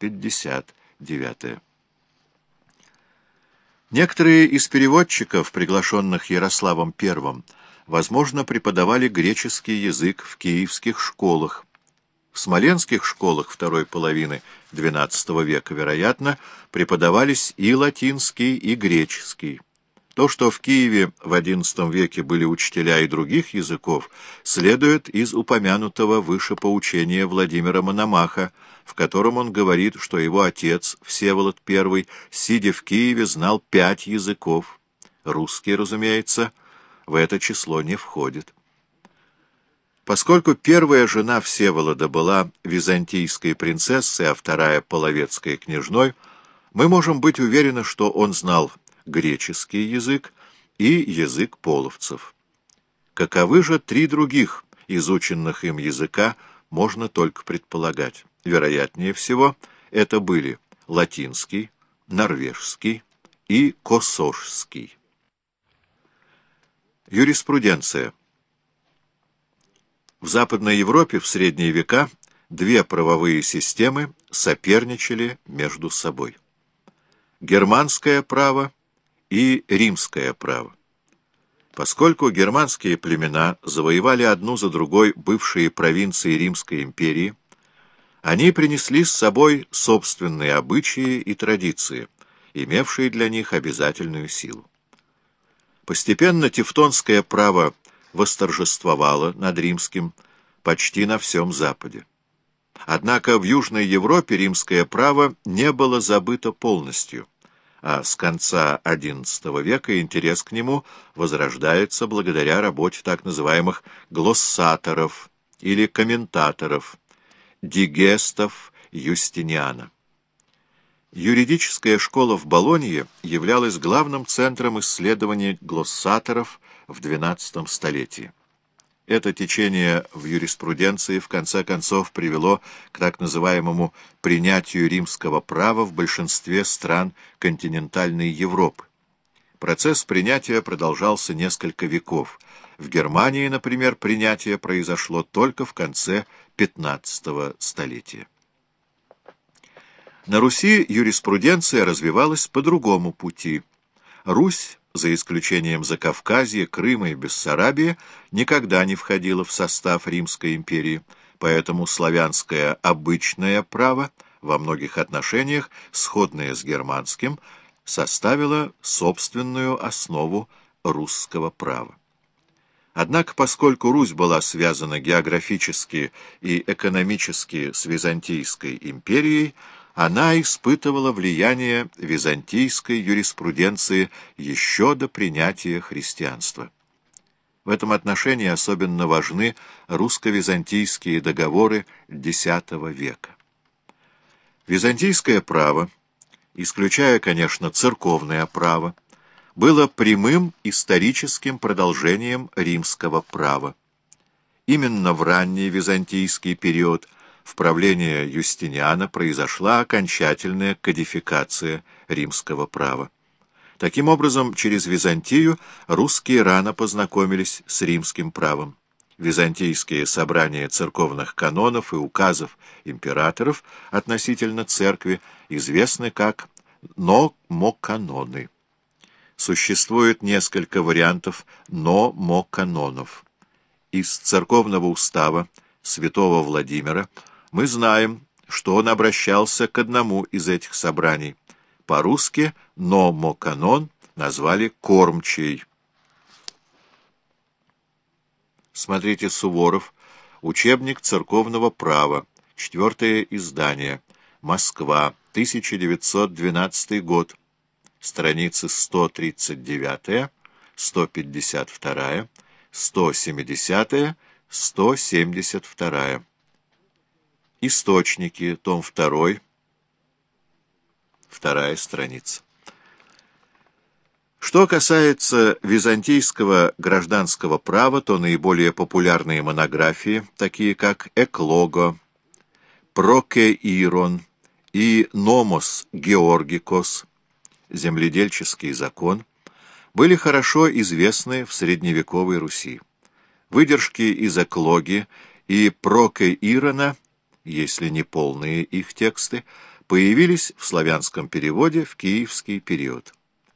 659. Некоторые из переводчиков, приглашенных Ярославом I, возможно, преподавали греческий язык в киевских школах. В смоленских школах второй половины XII века, вероятно, преподавались и латинский, и греческий. То, что в Киеве в XI веке были учителя и других языков, следует из упомянутого выше поучения Владимира Мономаха, в котором он говорит, что его отец, Всеволод I, сидя в Киеве, знал пять языков. Русский, разумеется, в это число не входит. Поскольку первая жена Всеволода была византийской принцессой, а вторая — половецкой княжной, мы можем быть уверены, что он знал греческий язык и язык половцев. Каковы же три других изученных им языка, можно только предполагать. Вероятнее всего, это были латинский, норвежский и косожский. Юриспруденция. В Западной Европе в средние века две правовые системы соперничали между собой. Германское право и римское право. Поскольку германские племена завоевали одну за другой бывшие провинции Римской империи, они принесли с собой собственные обычаи и традиции, имевшие для них обязательную силу. Постепенно тевтонское право восторжествовало над римским почти на всем Западе. Однако в Южной Европе римское право не было забыто полностью – а с конца XI века интерес к нему возрождается благодаря работе так называемых глоссаторов или комментаторов, дигестов Юстиниана. Юридическая школа в Болонье являлась главным центром исследований глоссаторов в XII столетии. Это течение в юриспруденции в конце концов привело к так называемому принятию римского права в большинстве стран континентальной Европы. Процесс принятия продолжался несколько веков. В Германии, например, принятие произошло только в конце XV столетия. На Руси юриспруденция развивалась по другому пути. Русь за исключением Закавказья, Крыма и Бессарабии, никогда не входила в состав Римской империи, поэтому славянское обычное право, во многих отношениях сходное с германским, составило собственную основу русского права. Однако, поскольку Русь была связана географически и экономически с Византийской империей, она испытывала влияние византийской юриспруденции еще до принятия христианства. В этом отношении особенно важны русско-византийские договоры X века. Византийское право, исключая, конечно, церковное право, было прямым историческим продолжением римского права. Именно в ранний византийский период – в правление Юстиниана произошла окончательная кодификация римского права. Таким образом, через Византию русские рано познакомились с римским правом. Византийские собрания церковных канонов и указов императоров относительно церкви известны как «но-мо-каноны». Существует несколько вариантов «но-мо-канонов». Из церковного устава святого Владимира мы знаем, что он обращался к одному из этих собраний. По-русски «но-мо-канон» назвали «кормчий». Смотрите Суворов, учебник церковного права, четвертое издание, Москва, 1912 год, страницы 139, 152, 170, 172. Источники, том 2, вторая страница. Что касается византийского гражданского права, то наиболее популярные монографии, такие как «Эклого», «Прокеирон» и «Номос Георгикос», «Земледельческий закон», были хорошо известны в средневековой Руси. Выдержки из «Эклоги» и «Прокеирона» если не полные их тексты, появились в славянском переводе в киевский период.